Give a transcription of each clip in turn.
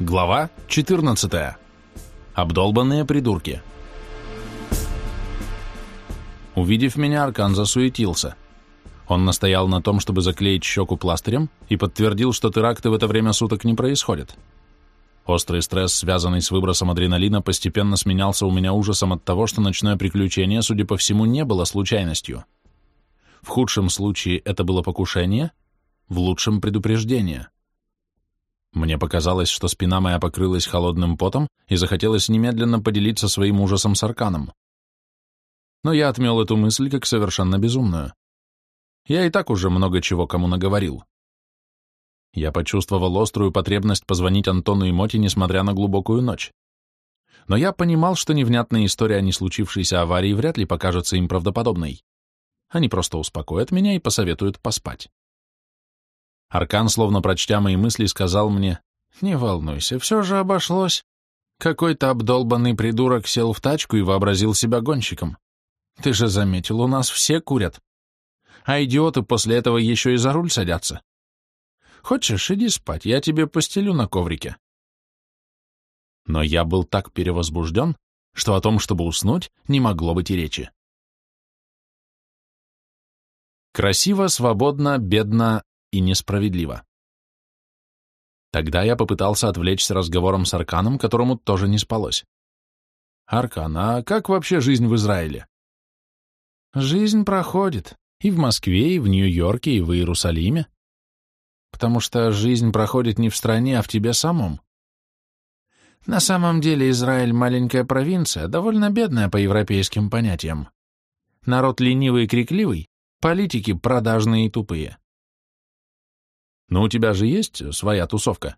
Глава 14. Обдолбанные придурки. Увидев меня, Аркан засуетился. Он настоял на том, чтобы заклеить щеку пластырем, и подтвердил, что теракты в это время суток не происходят. Острый стресс, связанный с выбросом адреналина, постепенно сменялся у меня ужасом от того, что ночное приключение, судя по всему, не было случайностью. В худшем случае это было покушение, в лучшем — предупреждение. Мне показалось, что спина моя покрылась холодным потом и захотелось немедленно поделиться своим ужасом с Арканом. Но я отмел эту мысль как совершенно безумную. Я и так уже много чего кому наговорил. Я почувствовал острую потребность позвонить Антону и Моти, несмотря на глубокую ночь. Но я понимал, что невнятная история о не случившейся аварии вряд ли покажется им правдоподобной. Они просто успокоят меня и посоветуют поспать. Аркан, словно прочтя мои мысли, сказал мне, «Не волнуйся, все же обошлось. Какой-то обдолбанный придурок сел в тачку и вообразил себя гонщиком. Ты же заметил, у нас все курят. А идиоты после этого еще и за руль садятся. Хочешь, иди спать, я тебе постелю на коврике». Но я был так перевозбужден, что о том, чтобы уснуть, не могло быть и речи. Красиво, свободно, бедно, и несправедливо. Тогда я попытался отвлечься разговором с Арканом, которому тоже не спалось. «Аркан, а как вообще жизнь в Израиле?» «Жизнь проходит. И в Москве, и в Нью-Йорке, и в Иерусалиме. Потому что жизнь проходит не в стране, а в тебе самом. На самом деле Израиль — маленькая провинция, довольно бедная по европейским понятиям. Народ ленивый и крикливый, политики продажные и тупые. Но у тебя же есть своя тусовка?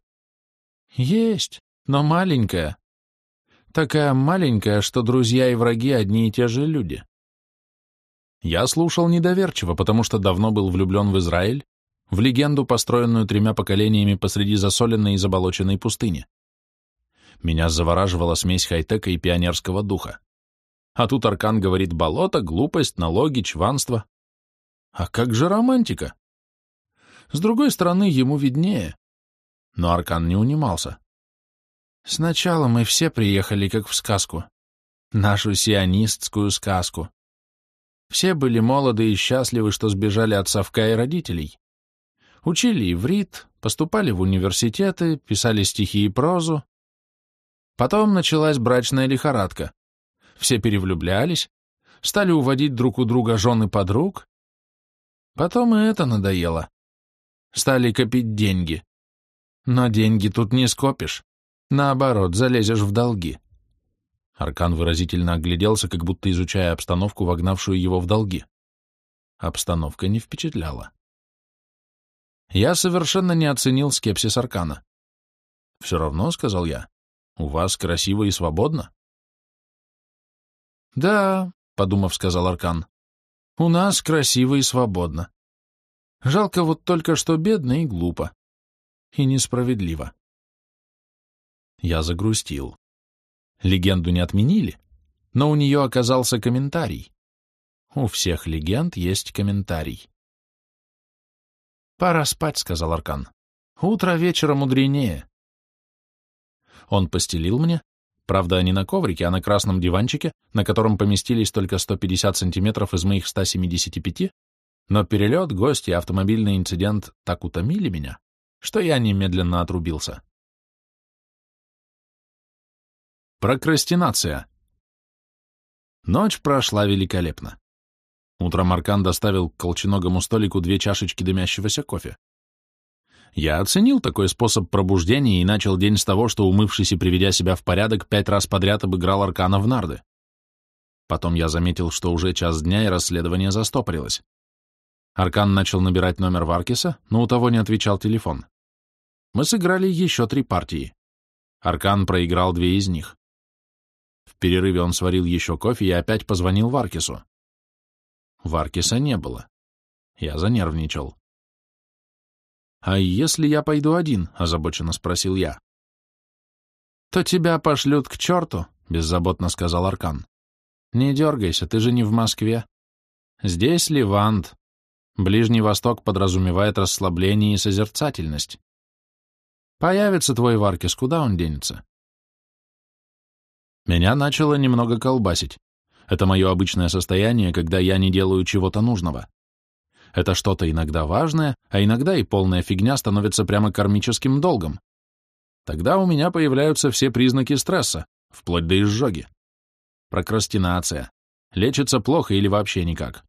Есть, но маленькая. Такая маленькая, что друзья и враги одни и те же люди. Я слушал недоверчиво, потому что давно был влюблен в Израиль, в легенду, построенную тремя поколениями посреди засоленной и заболоченной пустыни. Меня завораживала смесь хай-тека и пионерского духа. А тут Аркан говорит болото, глупость, налоги, чванство. А как же романтика? С другой стороны, ему виднее. Но Аркан не унимался. Сначала мы все приехали как в сказку. Нашу сионистскую сказку. Все были молоды и счастливы, что сбежали от совка и родителей. Учили иврит, поступали в университеты, писали стихи и прозу. Потом началась брачная лихорадка. Все перевлюблялись, стали уводить друг у друга жены подруг. Потом и это надоело стали копить деньги. Но деньги тут не скопишь. Наоборот, залезешь в долги. Аркан выразительно огляделся, как будто изучая обстановку, вогнавшую его в долги. Обстановка не впечатляла. Я совершенно не оценил скепсис Аркана. «Все равно», — сказал я, — «у вас красиво и свободно». «Да», — подумав, сказал Аркан, — «у нас красиво и свободно. Жалко вот только, что бедно и глупо. И несправедливо. Я загрустил. Легенду не отменили, но у нее оказался комментарий. У всех легенд есть комментарий. «Пора спать», — сказал Аркан. «Утро вечера мудренее». Он постелил мне, правда, не на коврике, а на красном диванчике, на котором поместились только 150 сантиметров из моих 175, но перелет, гости и автомобильный инцидент так утомили меня, что я немедленно отрубился. Прокрастинация. Ночь прошла великолепно. Утром Аркан доставил к колченогому столику две чашечки дымящегося кофе. Я оценил такой способ пробуждения и начал день с того, что, умывшись и приведя себя в порядок, пять раз подряд обыграл Аркана в нарды. Потом я заметил, что уже час дня и расследование застопорилось. Аркан начал набирать номер Варкиса, но у того не отвечал телефон. Мы сыграли еще три партии. Аркан проиграл две из них. В перерыве он сварил еще кофе и опять позвонил Варкису. Варкиса не было. Я занервничал. «А если я пойду один?» — озабоченно спросил я. «То тебя пошлют к черту», — беззаботно сказал Аркан. «Не дергайся, ты же не в Москве. Здесь Левант, Ближний Восток подразумевает расслабление и созерцательность. Появится твой Варкис, куда он денется? Меня начало немного колбасить. Это мое обычное состояние, когда я не делаю чего-то нужного. Это что-то иногда важное, а иногда и полная фигня становится прямо кармическим долгом. Тогда у меня появляются все признаки стресса, вплоть до изжоги. Прокрастинация. Лечится плохо или вообще никак.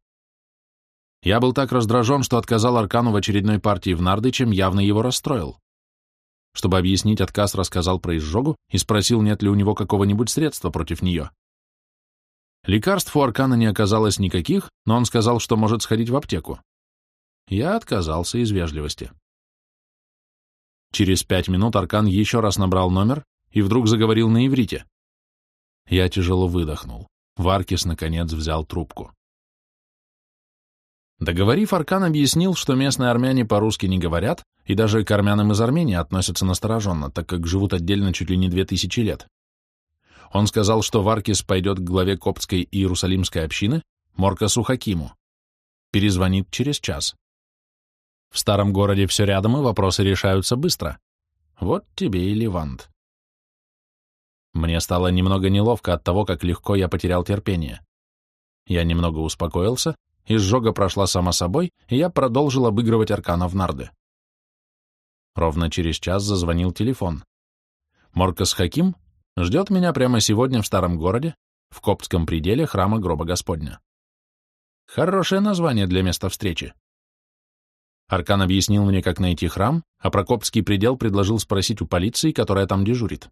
Я был так раздражен, что отказал Аркану в очередной партии в нарды, чем явно его расстроил. Чтобы объяснить отказ, рассказал про изжогу и спросил, нет ли у него какого-нибудь средства против нее. Лекарств у Аркана не оказалось никаких, но он сказал, что может сходить в аптеку. Я отказался из вежливости. Через пять минут Аркан еще раз набрал номер и вдруг заговорил на иврите. Я тяжело выдохнул. Варкис, наконец, взял трубку. Договорив, Аркан объяснил, что местные армяне по-русски не говорят, и даже к армянам из Армении относятся настороженно, так как живут отдельно чуть ли не две тысячи лет. Он сказал, что Варкис пойдет к главе коптской и иерусалимской общины, Моркасу Хакиму. Перезвонит через час. В старом городе все рядом, и вопросы решаются быстро. Вот тебе и Левант. Мне стало немного неловко от того, как легко я потерял терпение. Я немного успокоился, изжога прошла сама собой, и я продолжил обыгрывать аркана в нарды. Ровно через час зазвонил телефон. Моркас Хаким ждет меня прямо сегодня в старом городе, в коптском пределе храма гроба Господня. Хорошее название для места встречи. Аркан объяснил мне, как найти храм, а про коптский предел предложил спросить у полиции, которая там дежурит.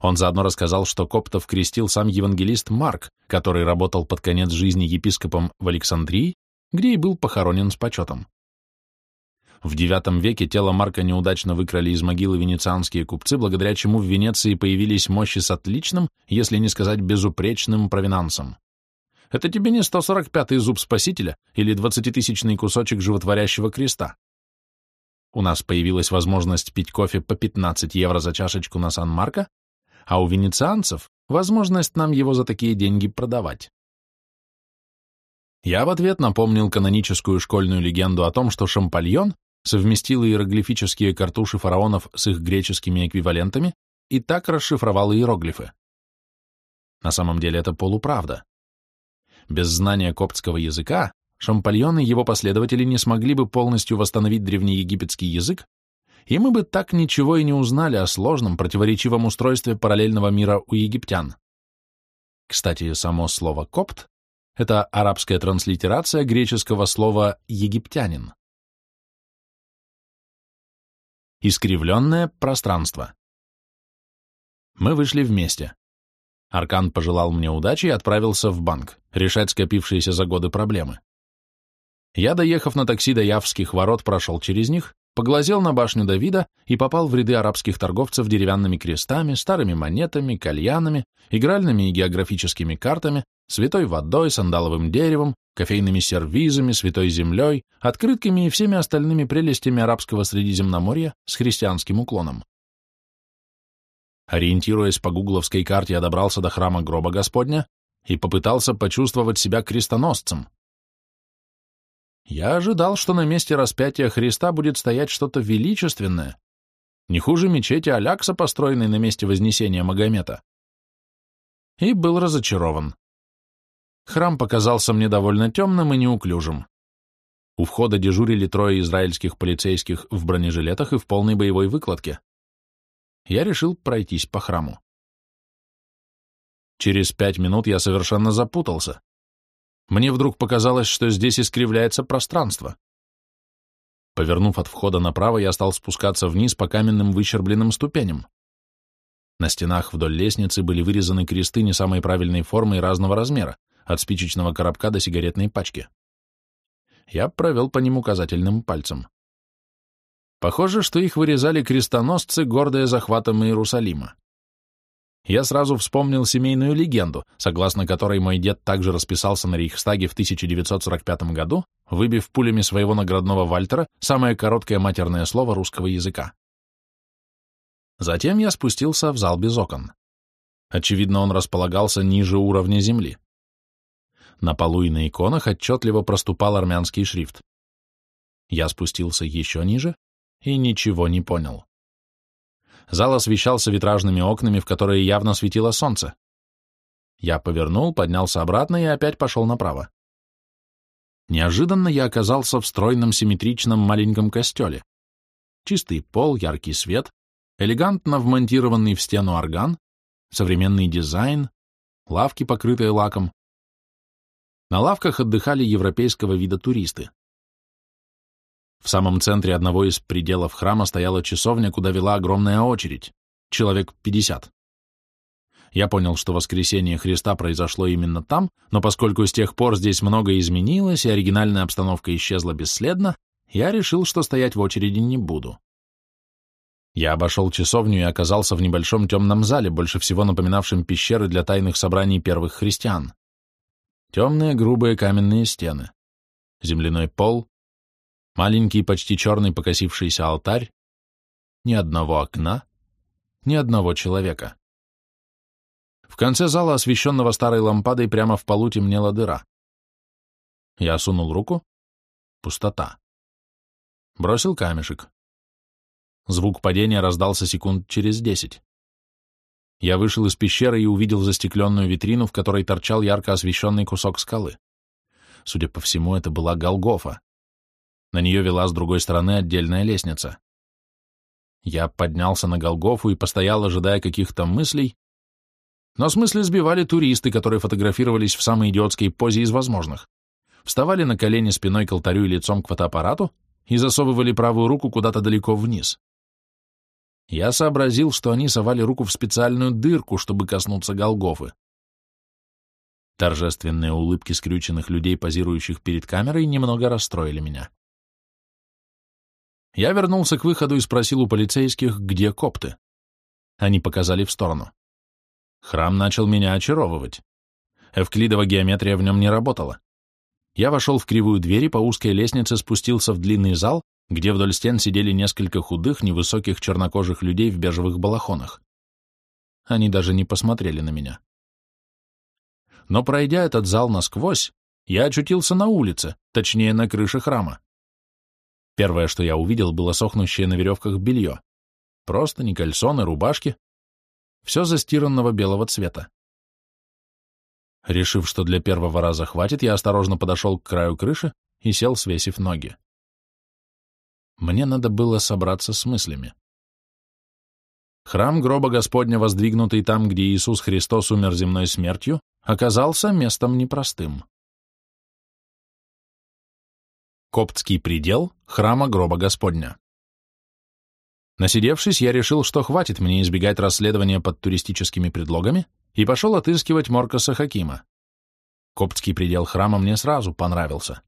Он заодно рассказал, что коптов крестил сам евангелист Марк, который работал под конец жизни епископом в Александрии, где и был похоронен с почетом. В IX веке тело Марка неудачно выкрали из могилы венецианские купцы, благодаря чему в Венеции появились мощи с отличным, если не сказать безупречным провинансом. Это тебе не 145-й зуб Спасителя или 20-тысячный кусочек животворящего креста. У нас появилась возможность пить кофе по 15 евро за чашечку на Сан-Марко, а у венецианцев возможность нам его за такие деньги продавать. Я в ответ напомнил каноническую школьную легенду о том, что Шампальон совместил иероглифические картуши фараонов с их греческими эквивалентами и так расшифровал иероглифы. На самом деле это полуправда. Без знания коптского языка Шампальон и его последователи не смогли бы полностью восстановить древнеегипетский язык, и мы бы так ничего и не узнали о сложном, противоречивом устройстве параллельного мира у египтян. Кстати, само слово «копт» — это арабская транслитерация греческого слова «египтянин». Искривленное пространство. Мы вышли вместе. Аркан пожелал мне удачи и отправился в банк, решать скопившиеся за годы проблемы. Я, доехав на такси до Явских ворот, прошел через них, поглазел на башню Давида и попал в ряды арабских торговцев деревянными крестами, старыми монетами, кальянами, игральными и географическими картами, святой водой, сандаловым деревом, кофейными сервизами, святой землей, открытками и всеми остальными прелестями арабского Средиземноморья с христианским уклоном. Ориентируясь по гугловской карте, я добрался до храма гроба Господня и попытался почувствовать себя крестоносцем. Я ожидал, что на месте распятия Христа будет стоять что-то величественное, не хуже мечети Алякса, построенной на месте Вознесения Магомета. И был разочарован. Храм показался мне довольно темным и неуклюжим. У входа дежурили трое израильских полицейских в бронежилетах и в полной боевой выкладке. Я решил пройтись по храму. Через пять минут я совершенно запутался. Мне вдруг показалось, что здесь искривляется пространство. Повернув от входа направо, я стал спускаться вниз по каменным выщербленным ступеням. На стенах вдоль лестницы были вырезаны кресты не самой правильной формы и разного размера, от спичечного коробка до сигаретной пачки. Я провел по ним указательным пальцем. Похоже, что их вырезали крестоносцы, гордые захватом Иерусалима я сразу вспомнил семейную легенду, согласно которой мой дед также расписался на Рейхстаге в 1945 году, выбив пулями своего наградного Вальтера самое короткое матерное слово русского языка. Затем я спустился в зал без окон. Очевидно, он располагался ниже уровня земли. На полу и на иконах отчетливо проступал армянский шрифт. Я спустился еще ниже и ничего не понял. Зал освещался витражными окнами, в которые явно светило солнце. Я повернул, поднялся обратно и опять пошел направо. Неожиданно я оказался в стройном симметричном маленьком костеле. Чистый пол, яркий свет, элегантно вмонтированный в стену орган, современный дизайн, лавки, покрытые лаком. На лавках отдыхали европейского вида туристы. В самом центре одного из пределов храма стояла часовня, куда вела огромная очередь, человек пятьдесят. Я понял, что воскресение Христа произошло именно там, но поскольку с тех пор здесь многое изменилось и оригинальная обстановка исчезла бесследно, я решил, что стоять в очереди не буду. Я обошел часовню и оказался в небольшом темном зале, больше всего напоминавшем пещеры для тайных собраний первых христиан. Темные грубые каменные стены, земляной пол, маленький почти черный покосившийся алтарь, ни одного окна, ни одного человека. В конце зала, освещенного старой лампадой, прямо в полу темнела дыра. Я сунул руку. Пустота. Бросил камешек. Звук падения раздался секунд через десять. Я вышел из пещеры и увидел застекленную витрину, в которой торчал ярко освещенный кусок скалы. Судя по всему, это была Голгофа. На нее вела с другой стороны отдельная лестница. Я поднялся на Голгофу и постоял, ожидая каких-то мыслей, но смысле сбивали туристы, которые фотографировались в самой идиотской позе из возможных. Вставали на колени спиной к алтарю и лицом к фотоаппарату и засовывали правую руку куда-то далеко вниз. Я сообразил, что они совали руку в специальную дырку, чтобы коснуться Голгофы. Торжественные улыбки скрюченных людей, позирующих перед камерой, немного расстроили меня. Я вернулся к выходу и спросил у полицейских, где копты. Они показали в сторону. Храм начал меня очаровывать. Эвклидова геометрия в нем не работала. Я вошел в кривую дверь и по узкой лестнице спустился в длинный зал, где вдоль стен сидели несколько худых, невысоких чернокожих людей в бежевых балахонах. Они даже не посмотрели на меня. Но пройдя этот зал насквозь, я очутился на улице, точнее, на крыше храма. Первое, что я увидел, было сохнущее на веревках белье. Просто не кальсоны, рубашки, все застиранного белого цвета. Решив, что для первого раза хватит, я осторожно подошел к краю крыши и сел, свесив ноги. Мне надо было собраться с мыслями. Храм гроба Господня, воздвигнутый там, где Иисус Христос умер земной смертью, оказался местом непростым. Коптский предел храма гроба Господня. Насидевшись, я решил, что хватит мне избегать расследования под туристическими предлогами и пошел отыскивать Моркаса Хакима. Коптский предел храма мне сразу понравился.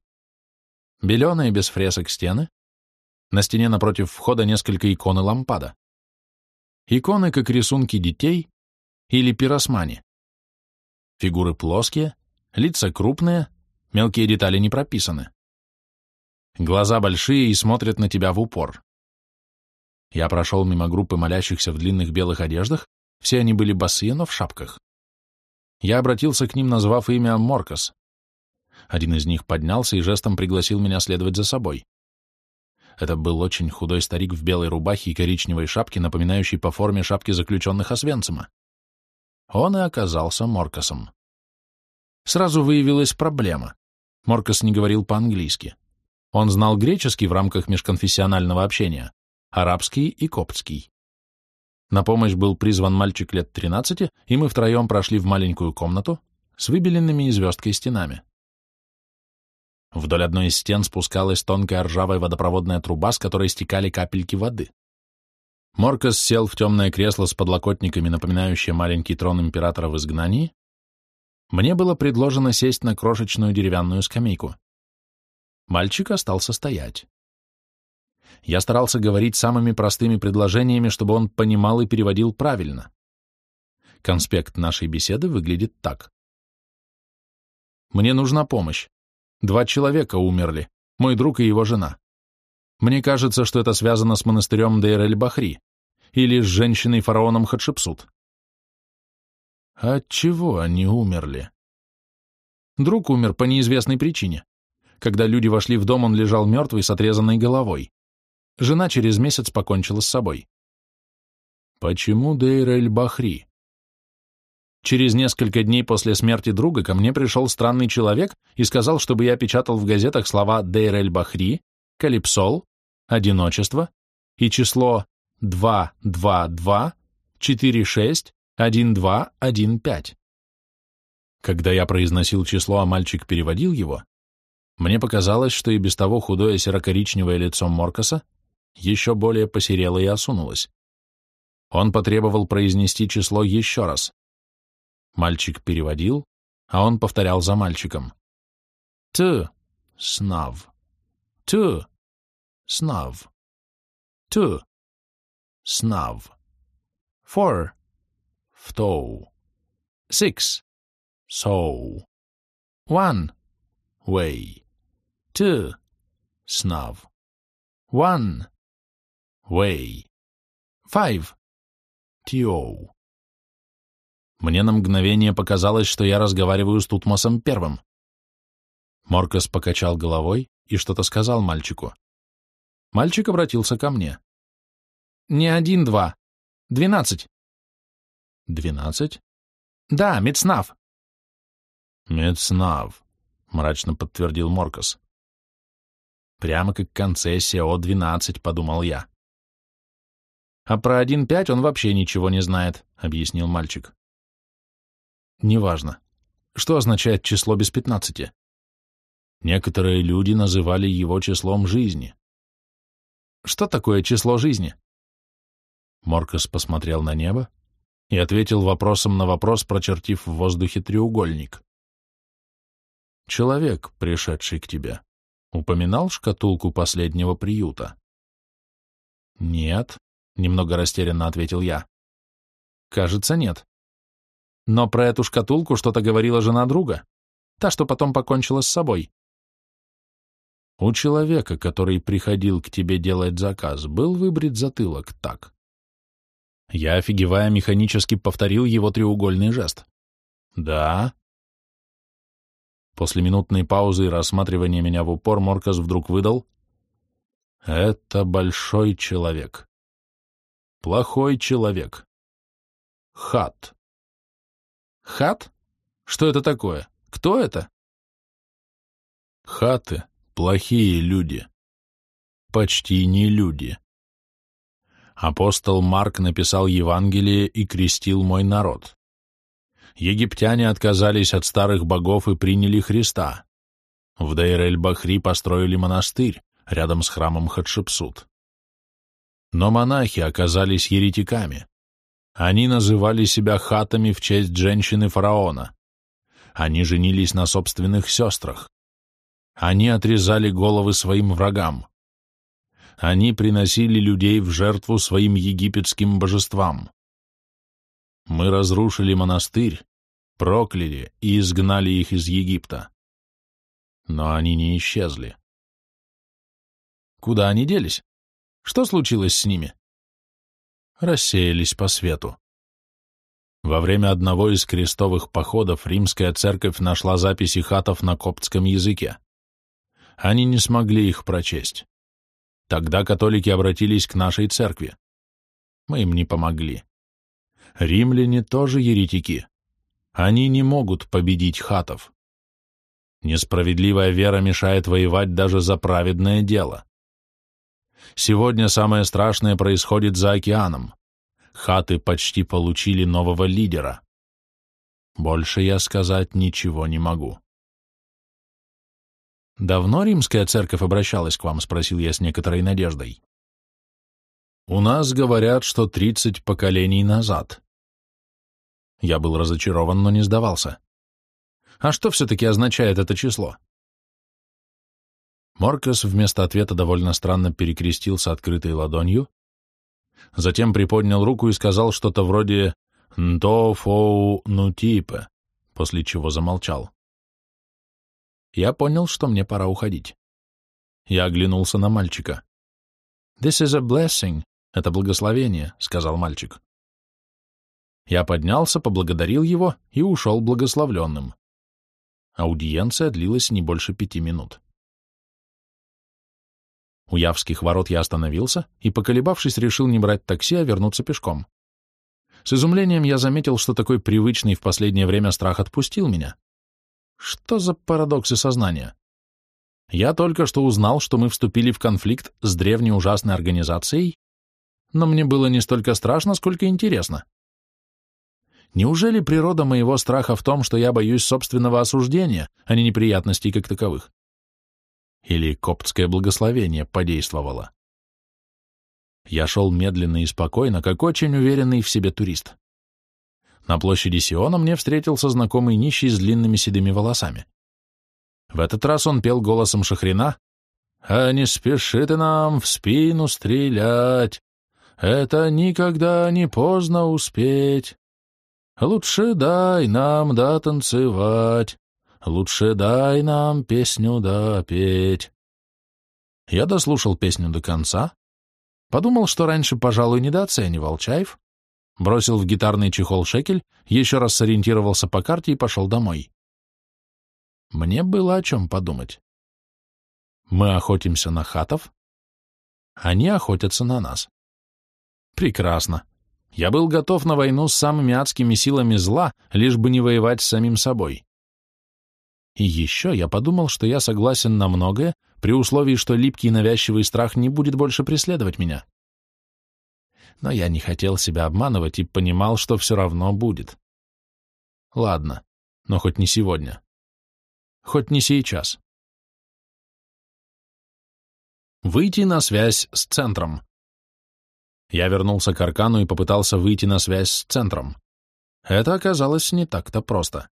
Беленые без фресок стены, на стене напротив входа несколько икон и лампада. Иконы, как рисунки детей или пиросмани. Фигуры плоские, лица крупные, мелкие детали не прописаны. Глаза большие и смотрят на тебя в упор. Я прошел мимо группы молящихся в длинных белых одеждах, все они были босые, но в шапках. Я обратился к ним, назвав имя Моркас. Один из них поднялся и жестом пригласил меня следовать за собой. Это был очень худой старик в белой рубахе и коричневой шапке, напоминающей по форме шапки заключенных Освенцима. Он и оказался Моркасом. Сразу выявилась проблема. Моркас не говорил по-английски. Он знал греческий в рамках межконфессионального общения, арабский и коптский. На помощь был призван мальчик лет 13, и мы втроем прошли в маленькую комнату с выбеленными и звездкой стенами. Вдоль одной из стен спускалась тонкая ржавая водопроводная труба, с которой стекали капельки воды. Моркас сел в темное кресло с подлокотниками, напоминающее маленький трон императора в изгнании. Мне было предложено сесть на крошечную деревянную скамейку. Мальчик остался стоять. Я старался говорить самыми простыми предложениями, чтобы он понимал и переводил правильно. Конспект нашей беседы выглядит так. Мне нужна помощь. Два человека умерли, мой друг и его жена. Мне кажется, что это связано с монастырем Дейр-эль-Бахри или с женщиной-фараоном Хатшепсут. От чего они умерли? Друг умер по неизвестной причине. Когда люди вошли в дом, он лежал мертвый с отрезанной головой. Жена через месяц покончила с собой. Почему Дейр-эль-Бахри? Через несколько дней после смерти друга ко мне пришел странный человек и сказал, чтобы я печатал в газетах слова Дейр-эль-Бахри, Калипсол, Одиночество и число 222 46 1215. Когда я произносил число, а мальчик переводил его, мне показалось, что и без того худое серо-коричневое лицо Моркаса еще более посерело и осунулось. Он потребовал произнести число еще раз. Мальчик переводил, а он повторял за мальчиком. «Т, снав, т, снав, т, снав, four, втоу, six, sow, one, way, two, snuff, one, way, five, tio. Мне на мгновение показалось, что я разговариваю с Тутмосом первым. Моркас покачал головой и что-то сказал мальчику. Мальчик обратился ко мне. «Не один-два. Двенадцать». «Двенадцать?» «Да, Мецнав». «Мецнав», — мрачно подтвердил Моркас. «Прямо как концессия О-12», — подумал я. «А про 1.5 он вообще ничего не знает», — объяснил мальчик. Неважно. Что означает число без пятнадцати? Некоторые люди называли его числом жизни. Что такое число жизни? Моркас посмотрел на небо и ответил вопросом на вопрос, прочертив в воздухе треугольник. Человек, пришедший к тебе, упоминал шкатулку последнего приюта? Нет, немного растерянно ответил я. Кажется, нет. Но про эту шкатулку что-то говорила жена друга, та, что потом покончила с собой. У человека, который приходил к тебе делать заказ, был выбрит затылок так. Я, офигевая, механически повторил его треугольный жест. Да. После минутной паузы и рассматривания меня в упор Моркас вдруг выдал. Это большой человек. Плохой человек. Хат. Хат? Что это такое? Кто это? Хаты — плохие люди. Почти не люди. Апостол Марк написал Евангелие и крестил мой народ. Египтяне отказались от старых богов и приняли Христа. В Дейр-эль-Бахри построили монастырь рядом с храмом Хатшепсут. Но монахи оказались еретиками. Они называли себя хатами в честь женщины фараона. Они женились на собственных сестрах. Они отрезали головы своим врагам. Они приносили людей в жертву своим египетским божествам. Мы разрушили монастырь, прокляли и изгнали их из Египта. Но они не исчезли. Куда они делись? Что случилось с ними? рассеялись по свету. Во время одного из крестовых походов римская церковь нашла записи хатов на коптском языке. Они не смогли их прочесть. Тогда католики обратились к нашей церкви. Мы им не помогли. Римляне тоже еретики. Они не могут победить хатов. Несправедливая вера мешает воевать даже за праведное дело. Сегодня самое страшное происходит за океаном. Хаты почти получили нового лидера. Больше я сказать ничего не могу. «Давно римская церковь обращалась к вам?» — спросил я с некоторой надеждой. «У нас говорят, что тридцать поколений назад». Я был разочарован, но не сдавался. «А что все-таки означает это число?» Моркас вместо ответа довольно странно перекрестился открытой ладонью, затем приподнял руку и сказал что-то вроде «нто фоу нутипе», после чего замолчал. Я понял, что мне пора уходить. Я оглянулся на мальчика. «This is a blessing», — это благословение, — сказал мальчик. Я поднялся, поблагодарил его и ушел благословленным. Аудиенция длилась не больше пяти минут. У Явских ворот я остановился и, поколебавшись, решил не брать такси, а вернуться пешком. С изумлением я заметил, что такой привычный в последнее время страх отпустил меня. Что за парадоксы сознания? Я только что узнал, что мы вступили в конфликт с древней ужасной организацией, но мне было не столько страшно, сколько интересно. Неужели природа моего страха в том, что я боюсь собственного осуждения, а не неприятностей как таковых? Или коптское благословение подействовало? Я шел медленно и спокойно, как очень уверенный в себе турист. На площади Сиона мне встретился знакомый нищий с длинными седыми волосами. В этот раз он пел голосом Шахрина «А не спеши ты нам в спину стрелять, это никогда не поздно успеть. Лучше дай нам да танцевать, лучше дай нам песню да петь». Я дослушал песню до конца, подумал, что раньше, пожалуй, недооценивал Чаев, бросил в гитарный чехол шекель, еще раз сориентировался по карте и пошел домой. Мне было о чем подумать. Мы охотимся на хатов, они охотятся на нас. Прекрасно. Я был готов на войну с самыми адскими силами зла, лишь бы не воевать с самим собой. И еще я подумал, что я согласен на многое, при условии, что липкий навязчивый страх не будет больше преследовать меня. Но я не хотел себя обманывать и понимал, что все равно будет. Ладно, но хоть не сегодня. Хоть не сейчас. Выйти на связь с центром. Я вернулся к Аркану и попытался выйти на связь с центром. Это оказалось не так-то просто.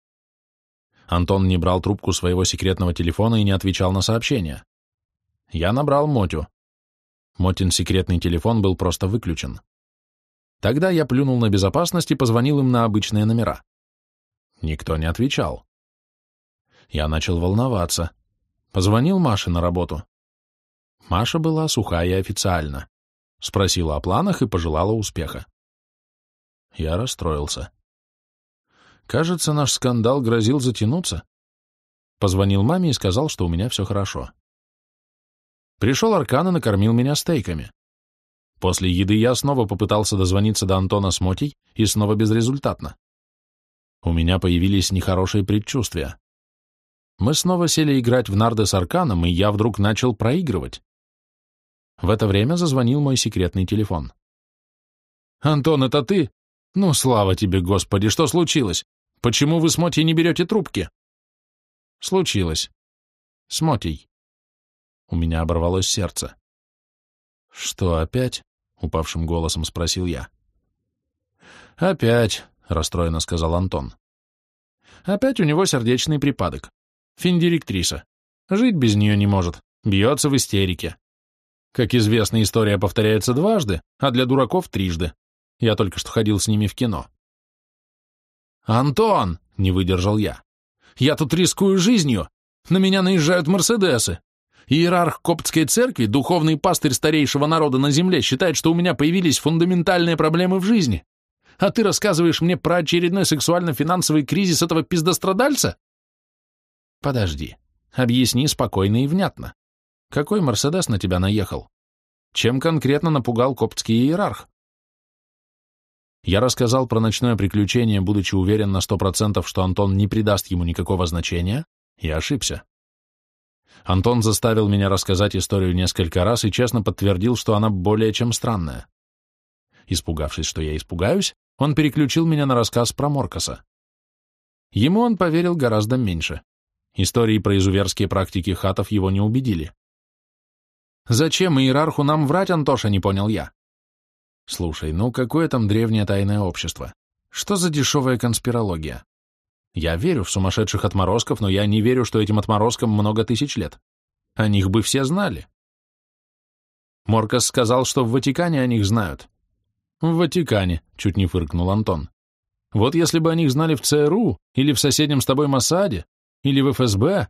Антон не брал трубку своего секретного телефона и не отвечал на сообщения. Я набрал Мотю. Мотин секретный телефон был просто выключен. Тогда я плюнул на безопасность и позвонил им на обычные номера. Никто не отвечал. Я начал волноваться. Позвонил Маше на работу. Маша была сухая и официальна. Спросила о планах и пожелала успеха. Я расстроился. Кажется, наш скандал грозил затянуться. Позвонил маме и сказал, что у меня все хорошо. Пришел Аркан и накормил меня стейками. После еды я снова попытался дозвониться до Антона с Мотей и снова безрезультатно. У меня появились нехорошие предчувствия. Мы снова сели играть в нарды с Арканом, и я вдруг начал проигрывать. В это время зазвонил мой секретный телефон. «Антон, это ты? Ну, слава тебе, Господи, что случилось? Почему вы с Мотей не берете трубки?» «Случилось. С Мотей». У меня оборвалось сердце. «Что, опять?» — упавшим голосом спросил я. «Опять», — расстроенно сказал Антон. «Опять у него сердечный припадок. Финдиректриса. Жить без нее не может, бьется в истерике. Как известно, история повторяется дважды, а для дураков трижды. Я только что ходил с ними в кино. «Антон!» — не выдержал я. «Я тут рискую жизнью. На меня наезжают мерседесы. Иерарх Коптской церкви, духовный пастырь старейшего народа на земле, считает, что у меня появились фундаментальные проблемы в жизни. А ты рассказываешь мне про очередной сексуально-финансовый кризис этого пиздострадальца? Подожди. Объясни спокойно и внятно. Какой Мерседес на тебя наехал? Чем конкретно напугал коптский иерарх? Я рассказал про ночное приключение, будучи уверен на сто процентов, что Антон не придаст ему никакого значения, и ошибся. Антон заставил меня рассказать историю несколько раз и честно подтвердил, что она более чем странная. Испугавшись, что я испугаюсь, он переключил меня на рассказ про Моркаса. Ему он поверил гораздо меньше. Истории про изуверские практики хатов его не убедили. «Зачем иерарху нам врать, Антоша?» — не понял я. «Слушай, ну какое там древнее тайное общество? Что за дешевая конспирология? Я верю в сумасшедших отморозков, но я не верю, что этим отморозкам много тысяч лет. О них бы все знали». Моркас сказал, что в Ватикане о них знают. «В Ватикане», — чуть не фыркнул Антон. «Вот если бы о них знали в ЦРУ или в соседнем с тобой Моссаде, или в ФСБ?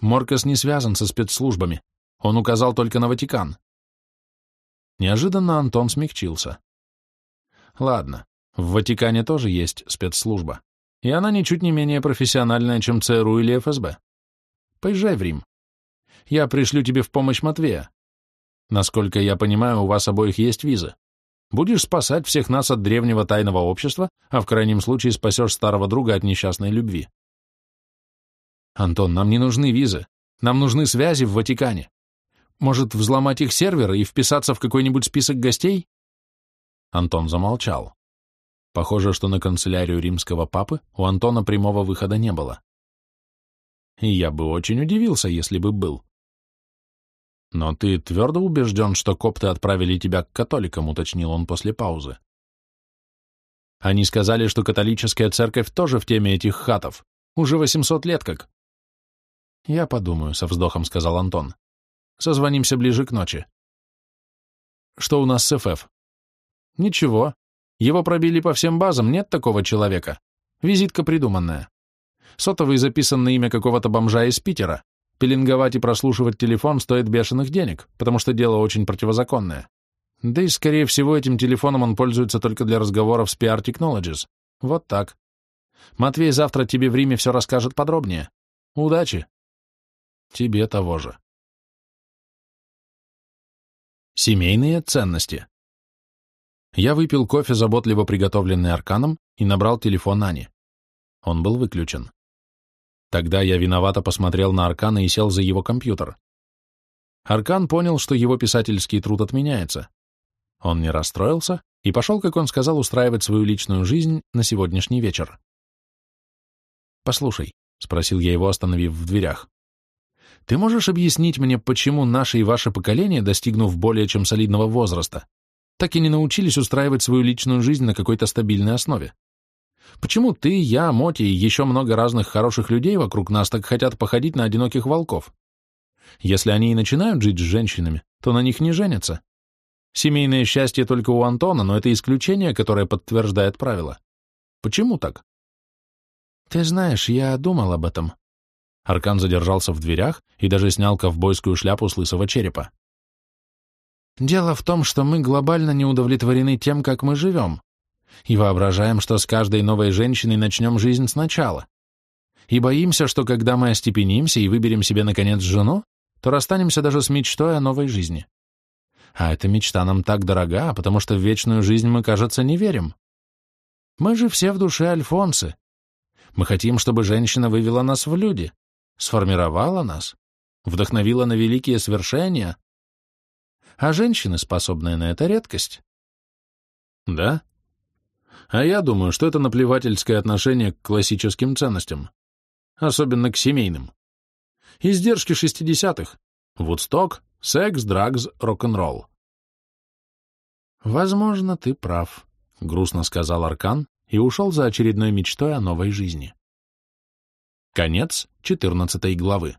Моркас не связан со спецслужбами. Он указал только на Ватикан. Неожиданно Антон смягчился. Ладно, в Ватикане тоже есть спецслужба, и она ничуть не менее профессиональная, чем ЦРУ или ФСБ. Поезжай в Рим. Я пришлю тебе в помощь Матвея. Насколько я понимаю, у вас обоих есть визы. Будешь спасать всех нас от древнего тайного общества, а в крайнем случае спасешь старого друга от несчастной любви. Антон, нам не нужны визы. Нам нужны связи в Ватикане. Может, взломать их серверы и вписаться в какой-нибудь список гостей? Антон замолчал. Похоже, что на канцелярию римского папы у Антона прямого выхода не было. И я бы очень удивился, если бы был. Но ты твердо убежден, что копты отправили тебя к католикам, уточнил он после паузы. Они сказали, что католическая церковь тоже в теме этих хатов. Уже 800 лет как. Я подумаю, со вздохом сказал Антон. Созвонимся ближе к ночи. Что у нас с ФФ? Ничего. Его пробили по всем базам, нет такого человека. Визитка придуманная. Сотовый записан на имя какого-то бомжа из Питера. Пеленговать и прослушивать телефон стоит бешеных денег, потому что дело очень противозаконное. Да и, скорее всего, этим телефоном он пользуется только для разговоров с PR Technologies. Вот так. Матвей завтра тебе в Риме все расскажет подробнее. Удачи. Тебе того же. Семейные ценности. Я выпил кофе, заботливо приготовленный Арканом, и набрал телефон Ани. Он был выключен. Тогда я виновато посмотрел на Аркана и сел за его компьютер. Аркан понял, что его писательский труд отменяется. Он не расстроился и пошел, как он сказал, устраивать свою личную жизнь на сегодняшний вечер. «Послушай», — спросил я его, остановив в дверях, — «ты можешь объяснить мне, почему наше и ваше поколение, достигнув более чем солидного возраста, так и не научились устраивать свою личную жизнь на какой-то стабильной основе? Почему ты, я, Моти и еще много разных хороших людей вокруг нас так хотят походить на одиноких волков? Если они и начинают жить с женщинами, то на них не женятся. Семейное счастье только у Антона, но это исключение, которое подтверждает правило. Почему так? Ты знаешь, я думал об этом. Аркан задержался в дверях и даже снял ковбойскую шляпу с лысого черепа. Дело в том, что мы глобально не удовлетворены тем, как мы живем и воображаем, что с каждой новой женщиной начнем жизнь сначала. И боимся, что когда мы остепенимся и выберем себе, наконец, жену, то расстанемся даже с мечтой о новой жизни. А эта мечта нам так дорога, потому что в вечную жизнь мы, кажется, не верим. Мы же все в душе альфонсы. Мы хотим, чтобы женщина вывела нас в люди, сформировала нас, вдохновила на великие свершения. А женщины, способные на это, редкость. Да, а я думаю, что это наплевательское отношение к классическим ценностям, особенно к семейным. Издержки шестидесятых. Вудсток, секс, драгс, рок-н-ролл. «Возможно, ты прав», — грустно сказал Аркан и ушел за очередной мечтой о новой жизни. Конец четырнадцатой главы.